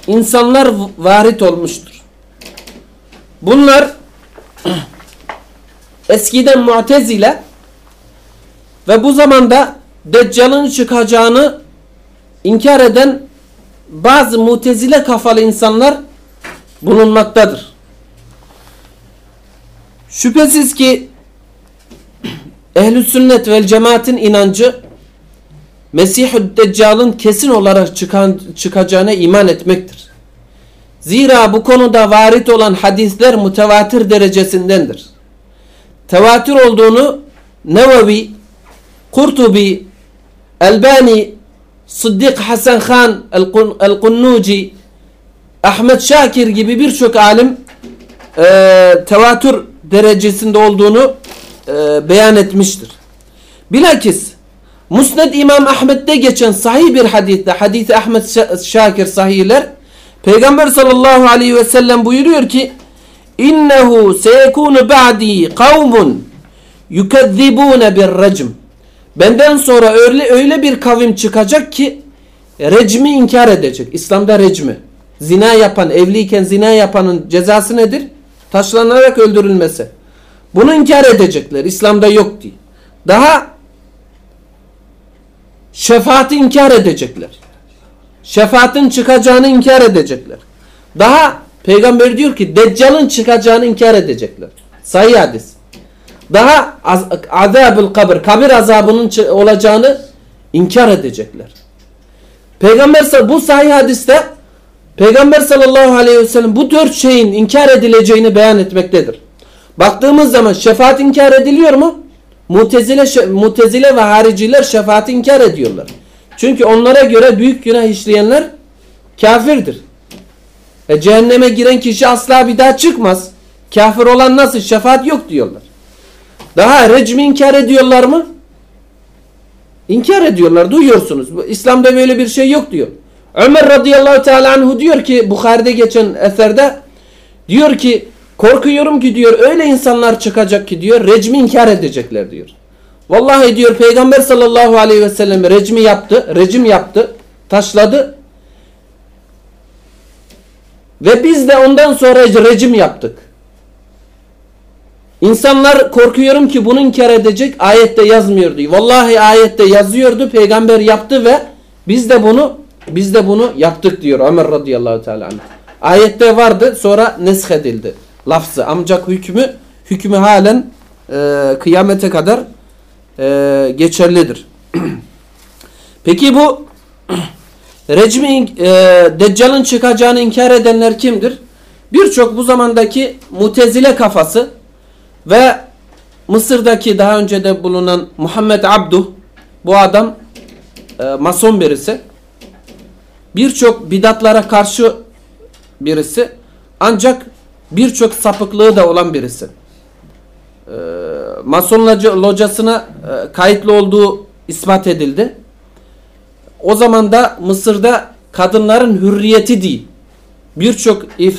insanlar varit olmuştur. Bunlar eskiden Mu'tezile ve bu zamanda Deccal'ın çıkacağını inkar eden bazı mutezile kafalı insanlar bulunmaktadır. Şüphesiz ki ehl sünnet vel cemaatin inancı Mesih-ü Deccal'ın kesin olarak çıkan, çıkacağına iman etmektir. Zira bu konuda varit olan hadisler mütevatir derecesindendir. Tevatür olduğunu Nevevi, Kurtubi, Elbani, Sıddık Hasan Khan, El-Kunnuci, Ahmet Şakir gibi birçok alim e, tevatür derecesinde olduğunu e, beyan etmiştir. Bilakis Musned İmam Ahmet'te geçen sahih bir hadiste, hadisi Ahmet Şakir sahihler, Peygamber sallallahu aleyhi ve sellem buyuruyor ki, İnnehu seyekunu ba'di kavmun yukezzibune bir recm. Benden sonra öyle, öyle bir kavim çıkacak ki recmi inkar edecek. İslam'da recmi. Zina yapan, evliyken zina yapanın cezası nedir? Taşlanarak öldürülmesi. Bunu inkar edecekler. İslam'da yok diye. Daha şefaati inkar edecekler. Şefaatin çıkacağını inkar edecekler. Daha peygamber diyor ki Deccal'ın çıkacağını inkar edecekler. Sayı hadis. Daha az, azabül kabir, kabir azabının olacağını inkar edecekler. Peygamber bu sahih hadiste Peygamber sallallahu aleyhi ve sellem bu dört şeyin inkar edileceğini beyan etmektedir. Baktığımız zaman şefaat inkar ediliyor mu? Mutezile, mutezile ve hariciler şefaati inkar ediyorlar. Çünkü onlara göre büyük günah işleyenler kafirdir. E, cehenneme giren kişi asla bir daha çıkmaz. Kafir olan nasıl? Şefaat yok diyorlar. Daha recmi inkar ediyorlar mı? İnkar ediyorlar. Duyuyorsunuz. İslam'da böyle bir şey yok diyor. Ömer radıyallahu teala anhu diyor ki Bukhari'de geçen eserde diyor ki korkuyorum ki diyor öyle insanlar çıkacak ki diyor recmi inkar edecekler diyor. Vallahi diyor Peygamber sallallahu aleyhi ve sellem recmi yaptı, rejim yaptı, taşladı. Ve biz de ondan sonra rejim yaptık. İnsanlar korkuyorum ki bunu inkar edecek ayette yazmıyordu. Vallahi ayette yazıyordu, peygamber yaptı ve biz de bunu biz de bunu yaptık diyor Ömer radıyallahu teala. Ayette vardı sonra neshedildi lafzı. Ancak hükmü hükmü halen e, kıyamete kadar e, geçerlidir. Peki bu Recmi e, Deccal'ın çıkacağını inkar edenler kimdir? Birçok bu zamandaki mutezile kafası ve Mısır'daki daha önce de bulunan Muhammed Abduh bu adam e, mason birisi. Birçok bidatlara karşı birisi ancak birçok sapıklığı da olan birisi. E, mason locasına kayıtlı olduğu ispat edildi. O zaman da Mısır'da kadınların hürriyeti değil. Birçok e,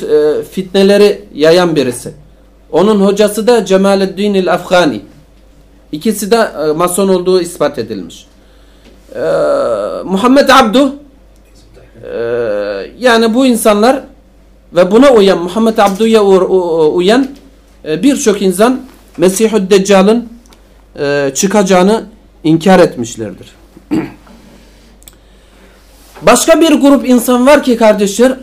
fitneleri yayan birisi. Onun hocası da Cemaluddin el-Afgani. İkisi de e, mason olduğu ispat edilmiş. Ee, Muhammed Abdu e, yani bu insanlar ve buna uyan Muhammed Abdu'ya uyan e, birçok insan Mesih-ü Deccal'ın e, çıkacağını inkar etmişlerdir. Başka bir grup insan var ki kardeşler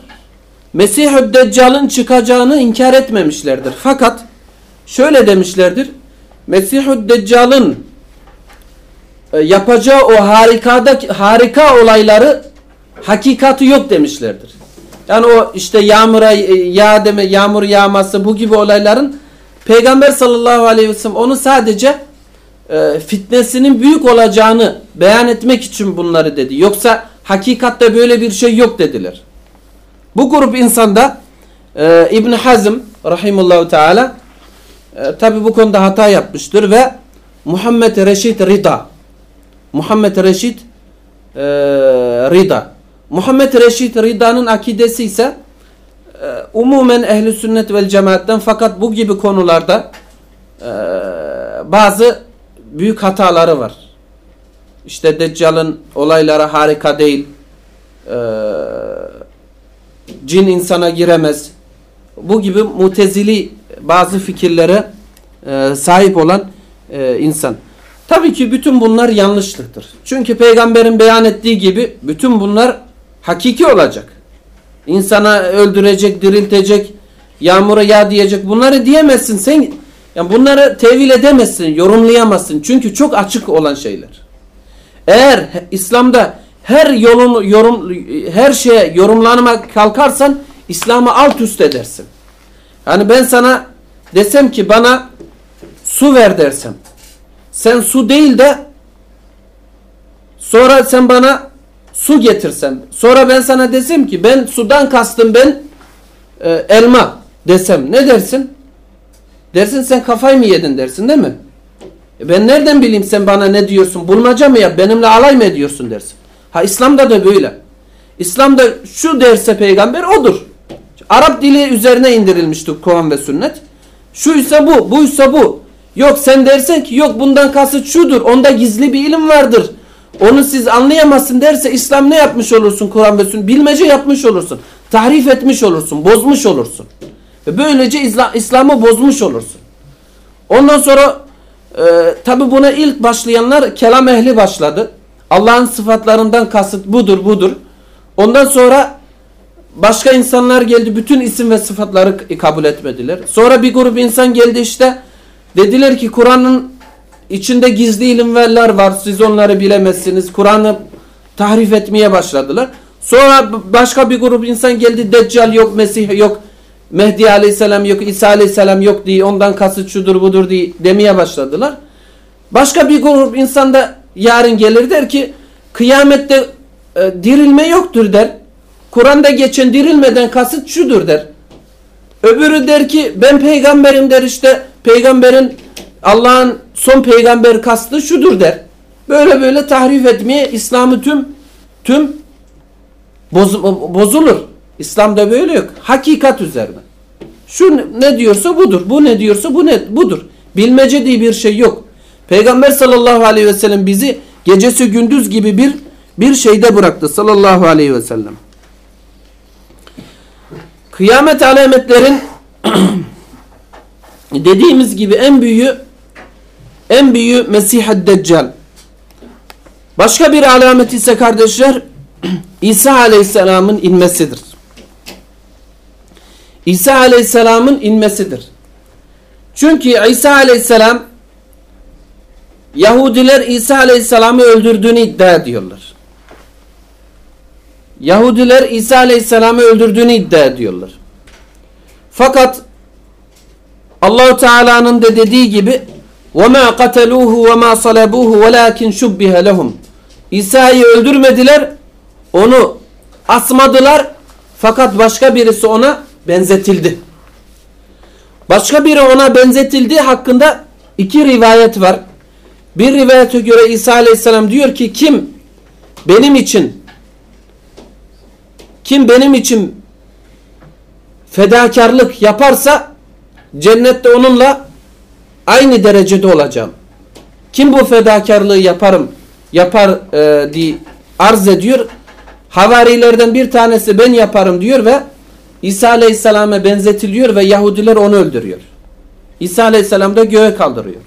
Mesih-ü Deccal'ın çıkacağını inkar etmemişlerdir. Fakat şöyle demişlerdir. Mesih-ü Deccal'ın e, yapacağı o harikada, harika olayları hakikati yok demişlerdir. Yani o işte yağmura e, yağ deme, yağmur yağması bu gibi olayların Peygamber sallallahu aleyhi ve sellem onu sadece e, fitnesinin büyük olacağını beyan etmek için bunları dedi. Yoksa hakikatte böyle bir şey yok dediler. Bu grup insanda e, İbn Hazm rahimullahu teala e, tabi bu konuda hata yapmıştır ve Muhammed Reşit Rida Muhammed Reşit e, Rida Muhammed Reşit Rida'nın akidesi ise e, umumen ehli sünnet vel cemaatten fakat bu gibi konularda e, bazı büyük hataları var. İşte Deccal'ın olayları harika değil. E, cin insana giremez. Bu gibi mutezili bazı fikirlere sahip olan insan. Tabii ki bütün bunlar yanlışlıktır. Çünkü peygamberin beyan ettiği gibi bütün bunlar hakiki olacak. İnsana öldürecek, diriltecek, yağmura yağ diyecek. Bunları diyemezsin. Sen yani bunları tevil edemezsin, yorumlayamazsın. Çünkü çok açık olan şeyler. Eğer İslam'da her yolun yorum her şeye yorumlanma kalkarsan İslam'ı alt üst edersin. Yani ben sana desem ki bana su ver dersem. Sen su değil de sonra sen bana su getirsen. Sonra ben sana desem ki ben sudan kastım ben e, elma desem. Ne dersin? Dersin sen kafayı mı yedin dersin değil mi? E ben nereden bileyim sen bana ne diyorsun? Bulmaca mı ya? Benimle alay mı ediyorsun dersin. Ha İslam'da da böyle. İslam'da şu derse peygamber odur. Arap dili üzerine indirilmiştir Kur'an ve sünnet. Şu ise bu, bu ise bu. Yok sen dersen ki yok bundan kasıt şudur. Onda gizli bir ilim vardır. Onu siz anlayamazsın derse İslam ne yapmış olursun Kur'an ve sünnet? Bilmece yapmış olursun. Tahrif etmiş olursun. Bozmuş olursun. Ve böylece İslam'ı bozmuş olursun. Ondan sonra e, tabi buna ilk başlayanlar kelam ehli başladı. Allah'ın sıfatlarından kasıt budur budur. Ondan sonra başka insanlar geldi bütün isim ve sıfatları kabul etmediler. Sonra bir grup insan geldi işte dediler ki Kur'an'ın içinde gizli ilimler var siz onları bilemezsiniz. Kur'an'ı tahrif etmeye başladılar. Sonra başka bir grup insan geldi Deccal yok Mesih yok Mehdi aleyhisselam yok İsa aleyhisselam yok diye ondan kasıt şudur budur diye demeye başladılar. Başka bir grup insan da yarın gelir der ki kıyamette e, dirilme yoktur der. Kur'an'da geçen dirilmeden kasıt şudur der. Öbürü der ki ben peygamberim der işte peygamberin Allah'ın son peygamber kastı şudur der. Böyle böyle tahrif etmeye İslam'ı tüm tüm boz, bozulur. İslam'da böyle yok. Hakikat üzerine. Şu ne diyorsa budur. Bu ne diyorsa bu ne budur. Bilmece diye bir şey yok. Peygamber sallallahu aleyhi ve sellem bizi gecesi gündüz gibi bir bir şeyde bıraktı sallallahu aleyhi ve sellem. Kıyamet alametlerin dediğimiz gibi en büyüğü en büyüğü Mesih-i Deccal. Başka bir alamet ise kardeşler İsa Aleyhisselam'ın inmesidir. İsa Aleyhisselam'ın inmesidir. Çünkü İsa Aleyhisselam Yahudiler İsa Aleyhisselam'ı öldürdüğünü iddia ediyorlar. Yahudiler İsa Aleyhisselam'ı öldürdüğünü iddia ediyorlar. Fakat Allahu Teala'nın da dediği gibi وَمَا قَتَلُوهُ وَمَا صَلَبُوهُ وَلَاكِنْ شُبِّهَ لَهُمْ İsa'yı öldürmediler, onu asmadılar fakat başka birisi ona benzetildi. Başka biri ona benzetildiği hakkında iki rivayet var. Bir rivayete göre İsa Aleyhisselam diyor ki kim benim için kim benim için fedakarlık yaparsa cennette onunla aynı derecede olacağım. Kim bu fedakarlığı yaparım yapar e, diye arz ediyor. Havarilerden bir tanesi ben yaparım diyor ve İsa Aleyhisselam'a benzetiliyor ve Yahudiler onu öldürüyor. İsa Aleyhisselam da göğe kaldırıyor.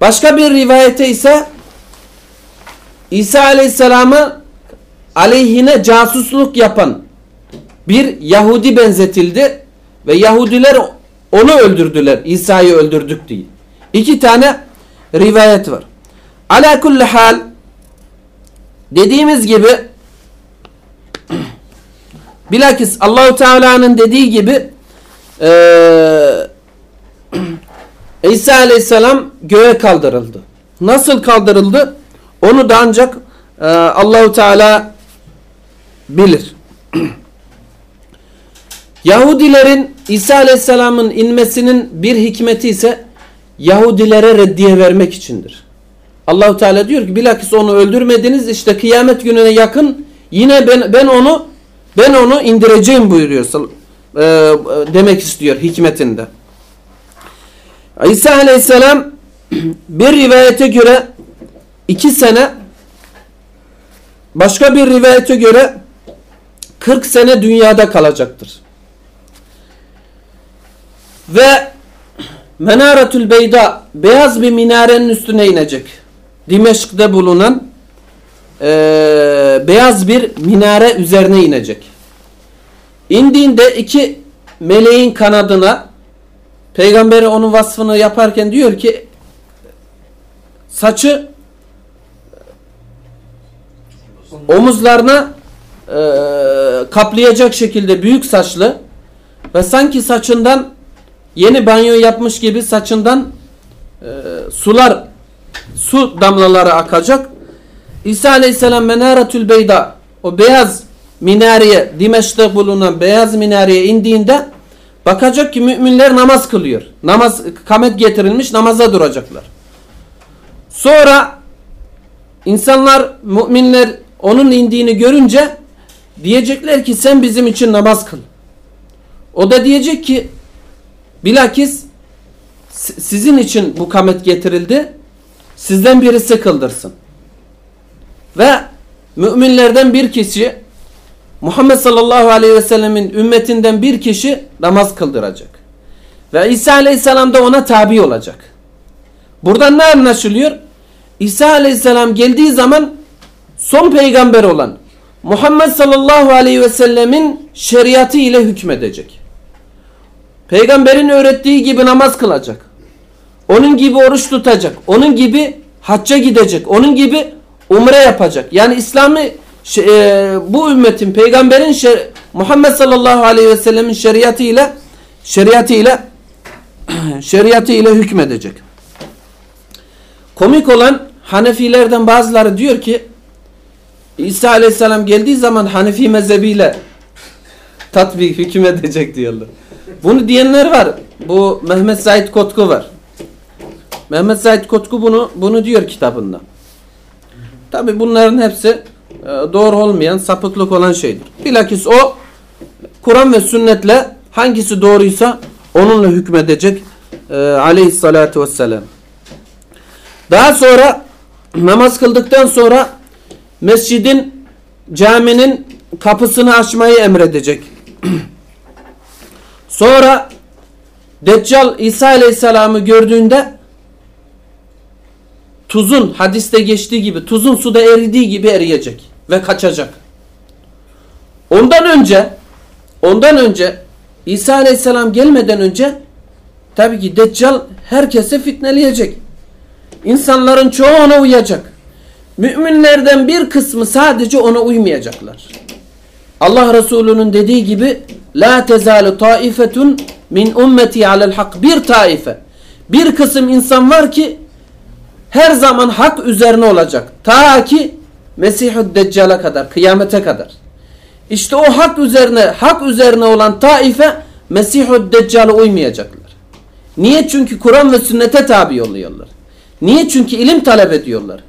Başka bir rivayete ise İsa Aleyhisselam'ı aleyhine casusluk yapan bir Yahudi benzetildi ve Yahudiler onu öldürdüler. İsa'yı öldürdük diye. İki tane rivayet var. Ala kulli hal dediğimiz gibi bilakis Allahu Teala'nın dediği gibi eee İsa aleyhisselam göğe kaldırıldı. Nasıl kaldırıldı? Onu da ancak e, Allahu Teala bilir. Yahudilerin İsa aleyhisselamın inmesinin bir hikmeti ise Yahudilere reddiye vermek içindir. Allahu Teala diyor ki bilakis onu öldürmediniz işte kıyamet gününe yakın yine ben ben onu ben onu indireceğim buyuruyor. E, demek istiyor hikmetinde. İsa aleyhisselam bir rivayete göre iki sene başka bir rivayete göre 40 sene dünyada kalacaktır. Ve Menaretül Beyda beyaz bir minarenin üstüne inecek. Dimeşk'te bulunan e, beyaz bir minare üzerine inecek. İndiğinde iki meleğin kanadına peygamberi onun vasfını yaparken diyor ki saçı omuzlarına e, kaplayacak şekilde büyük saçlı ve sanki saçından yeni banyo yapmış gibi saçından e, sular su damlaları akacak. İsa aleyhisselam menaretül beyda o beyaz minareye Dimeş'te bulunan beyaz minareye indiğinde bakacak ki müminler namaz kılıyor. Namaz kamet getirilmiş namaza duracaklar. Sonra insanlar müminler onun indiğini görünce diyecekler ki sen bizim için namaz kıl. O da diyecek ki bilakis sizin için bu kamet getirildi. Sizden birisi kıldırsın. Ve müminlerden bir kişi Muhammed sallallahu aleyhi ve sellemin ümmetinden bir kişi namaz kıldıracak. Ve İsa aleyhisselam da ona tabi olacak. Buradan ne anlaşılıyor? İsa aleyhisselam geldiği zaman son peygamber olan Muhammed sallallahu aleyhi ve sellemin şeriatı ile hükmedecek. Peygamberin öğrettiği gibi namaz kılacak. Onun gibi oruç tutacak. Onun gibi hacca gidecek. Onun gibi umre yapacak. Yani İslam'ı e, bu ümmetin peygamberin Muhammed sallallahu aleyhi ve sellemin şeriatı ile şeriatı ile şeriatı ile hükmedecek. Komik olan Hanefilerden bazıları diyor ki İsa aleyhisselam geldiği zaman Hanefi mezhebiyle tatbik hüküm edecek diyorlar. Bunu diyenler var. Bu Mehmet Said Kotku var. Mehmet Said Kotku bunu bunu diyor kitabında. Tabi bunların hepsi e, doğru olmayan, sapıklık olan şeydir. Bilakis o Kur'an ve sünnetle hangisi doğruysa onunla hükmedecek e, aleyhissalatu vesselam. Daha sonra namaz kıldıktan sonra mescidin caminin kapısını açmayı emredecek. sonra Deccal İsa Aleyhisselam'ı gördüğünde tuzun hadiste geçtiği gibi tuzun suda eridiği gibi eriyecek ve kaçacak. Ondan önce ondan önce İsa Aleyhisselam gelmeden önce tabii ki Deccal herkese fitneleyecek. İnsanların çoğu ona uyacak. Müminlerden bir kısmı sadece ona uymayacaklar. Allah Resulü'nün dediği gibi La tezalu taifetun min ummeti alel hak. Bir taife. Bir kısım insan var ki her zaman hak üzerine olacak. Ta ki Mesihü Deccal'a kadar, kıyamete kadar. İşte o hak üzerine, hak üzerine olan taife Mesihü Deccal'a uymayacaklar. Niye? Çünkü Kur'an ve sünnete tabi oluyorlar. Niye? Çünkü ilim talep ediyorlar.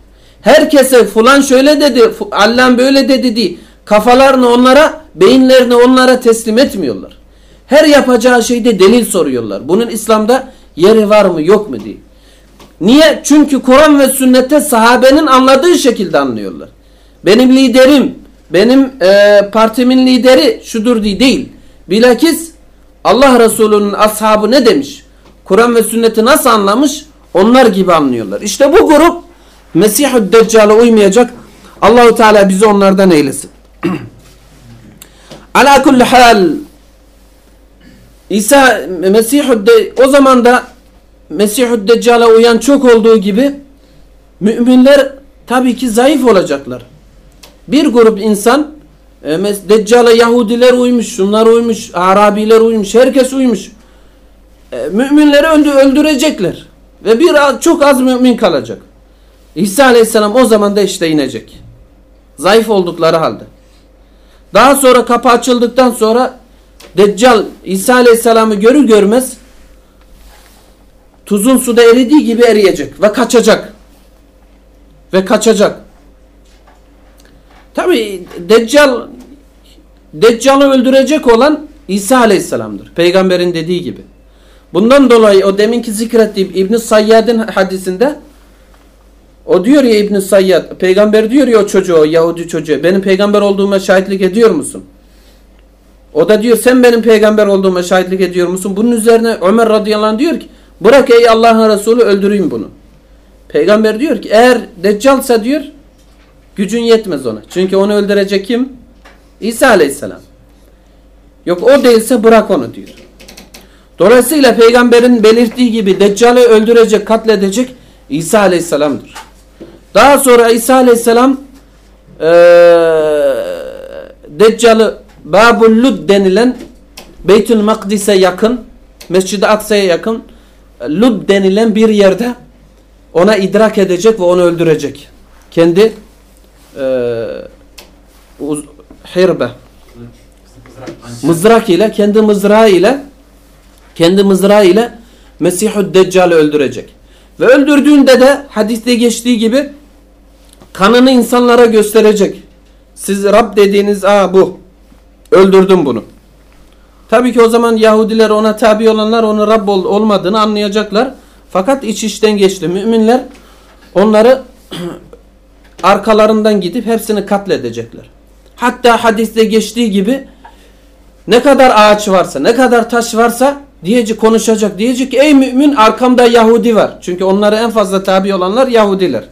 Herkese fulan şöyle dedi, Allah'ın böyle dedi diye kafalarını onlara, beyinlerini onlara teslim etmiyorlar. Her yapacağı şeyde delil soruyorlar. Bunun İslam'da yeri var mı yok mu diye. Niye? Çünkü Kur'an ve sünnette sahabenin anladığı şekilde anlıyorlar. Benim liderim, benim e, partimin lideri şudur diye değil. Bilakis Allah Resulü'nün ashabı ne demiş? Kur'an ve sünneti nasıl anlamış? Onlar gibi anlıyorlar. İşte bu grup Mesih-ü Deccal'a uymayacak. Allahu Teala bizi onlardan eylesin. Ala kulli hal İsa Mesih-ü o zaman da Mesih-ü Deccal'a uyan çok olduğu gibi müminler tabii ki zayıf olacaklar. Bir grup insan e, Deccal'a Yahudiler uymuş, şunlar uymuş, Arabiler uymuş, herkes uymuş. E, müminleri öldü, öldürecekler. Ve bir çok az mümin kalacak. İsa Aleyhisselam o zaman da işte inecek. Zayıf oldukları halde. Daha sonra kapı açıldıktan sonra Deccal İsa Aleyhisselam'ı görür görmez tuzun suda eridiği gibi eriyecek ve kaçacak. Ve kaçacak. Tabi Deccal Deccal'ı öldürecek olan İsa Aleyhisselam'dır. Peygamberin dediği gibi. Bundan dolayı o deminki zikrettiğim İbn Sayyad'ın hadisinde o diyor ya İbn Sayyad peygamber diyor ya o çocuğu o Yahudi çocuğu benim peygamber olduğuma şahitlik ediyor musun? O da diyor sen benim peygamber olduğuma şahitlik ediyor musun? Bunun üzerine Ömer radıyallahu anh diyor ki bırak ey Allah'ın Resulü öldüreyim bunu. Peygamber diyor ki eğer deccalsa diyor gücün yetmez ona. Çünkü onu öldürecek kim? İsa aleyhisselam. Yok o değilse bırak onu diyor. Dolayısıyla peygamberin belirttiği gibi Deccal'i öldürecek, katledecek İsa aleyhisselamdır. Daha sonra İsa aleyhisselam eee Deccal'ı Babul denilen Beytül Makdis'e yakın Mescid-i Aksa'ya yakın Lud denilen bir yerde ona idrak edecek ve onu öldürecek. Kendi eee uz- hirbe mızrak ile kendi mızrağı ile kendi mızrağı ile Mesihü Deccal'i öldürecek. Ve öldürdüğünde de hadiste geçtiği gibi kanını insanlara gösterecek. Siz Rab dediğiniz aa bu. Öldürdüm bunu. Tabii ki o zaman Yahudiler ona tabi olanlar onun Rab ol- olmadığını anlayacaklar. Fakat iç içten geçti. Müminler onları arkalarından gidip hepsini katledecekler. Hatta hadiste geçtiği gibi ne kadar ağaç varsa, ne kadar taş varsa diyecek konuşacak. Diyecek ki ey mümin arkamda Yahudi var. Çünkü onlara en fazla tabi olanlar Yahudiler.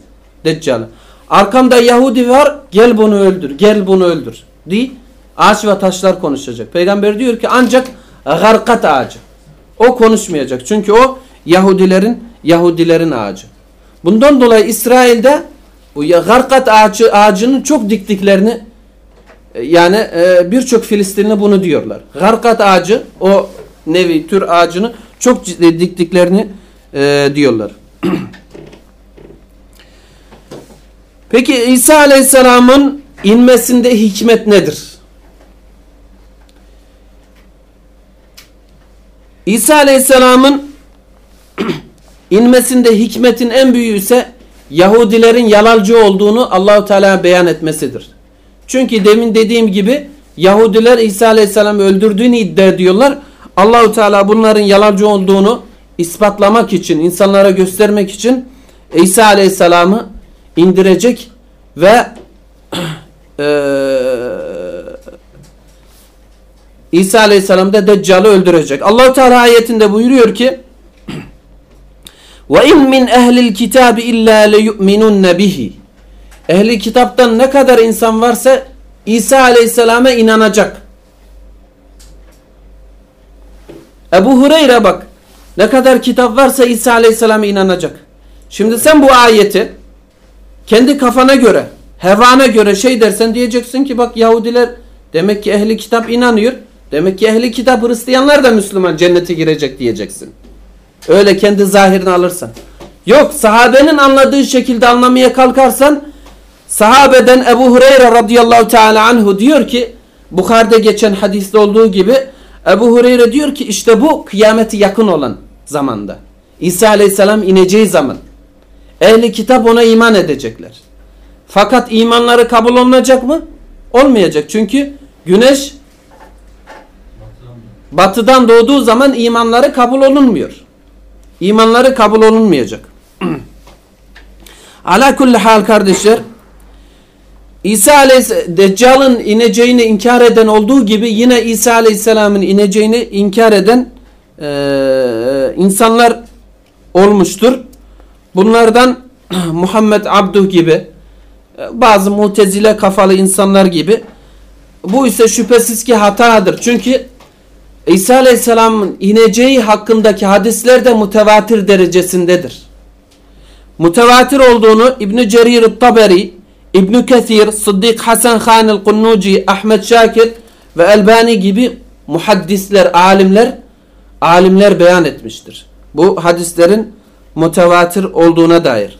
Deccal'ı. Arkamda Yahudi var gel bunu öldür, gel bunu öldür. Diye ağaç ve taşlar konuşacak. Peygamber diyor ki ancak garkat ağacı. O konuşmayacak. Çünkü o Yahudilerin Yahudilerin ağacı. Bundan dolayı İsrail'de bu garkat ağacı, ağacının çok diktiklerini e, yani e, birçok Filistinli bunu diyorlar. Garkat ağacı o nevi tür ağacını çok diktiklerini e, diyorlar. Peki İsa Aleyhisselam'ın inmesinde hikmet nedir? İsa Aleyhisselam'ın inmesinde hikmetin en büyüğü ise Yahudilerin yalalcı olduğunu Allahu Teala beyan etmesidir. Çünkü demin dediğim gibi Yahudiler İsa Aleyhisselam'ı öldürdüğünü iddia ediyorlar. Allahu Teala bunların yalancı olduğunu ispatlamak için, insanlara göstermek için İsa Aleyhisselam'ı indirecek ve eee İsa Aleyhisselam da Deccal'ı öldürecek. Allahu Teala ayetinde buyuruyor ki: "Ve in min ehlil kitabi illa leyu'minun bihi." Ehli kitaptan ne kadar insan varsa İsa Aleyhisselam'a inanacak. Ebu Hureyre bak ne kadar kitap varsa İsa Aleyhisselam'a inanacak. Şimdi sen bu ayeti kendi kafana göre, hevana göre şey dersen diyeceksin ki bak Yahudiler demek ki ehli kitap inanıyor. Demek ki ehli kitap Hristiyanlar da Müslüman cennete girecek diyeceksin. Öyle kendi zahirini alırsan. Yok sahabenin anladığı şekilde anlamaya kalkarsan sahabeden Ebu Hureyre radıyallahu teala anhu diyor ki Bukhari'de geçen hadiste olduğu gibi Ebu Hureyre diyor ki işte bu kıyameti yakın olan zamanda. İsa aleyhisselam ineceği zaman. Ehli kitap ona iman edecekler. Fakat imanları kabul olunacak mı? Olmayacak. Çünkü güneş batıdan doğduğu zaman imanları kabul olunmuyor. İmanları kabul olunmayacak. Ala kulli hal kardeşler İsa Aleyhisselam Deccal'ın ineceğini inkar eden olduğu gibi yine İsa Aleyhisselam'ın ineceğini inkar eden e, insanlar olmuştur. Bunlardan Muhammed Abduh gibi bazı mutezile kafalı insanlar gibi bu ise şüphesiz ki hatadır. Çünkü İsa Aleyhisselam'ın ineceği hakkındaki hadisler de mutevatir derecesindedir. Mutevatir olduğunu İbn Cerir Taberi, İbn Kesir, Sıddık Hasan Hanel Kunnuci, Ahmet Şakir ve Elbani gibi muhaddisler, alimler alimler beyan etmiştir. Bu hadislerin mutevatir olduğuna dair.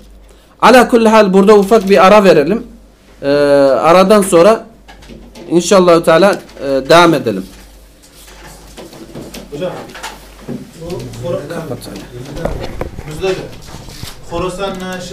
Ala kulli hal burada ufak bir ara verelim. Ee, aradan sonra inşallah Teala e, devam edelim. Hocam. Bu Müzdeci. Khorasan şey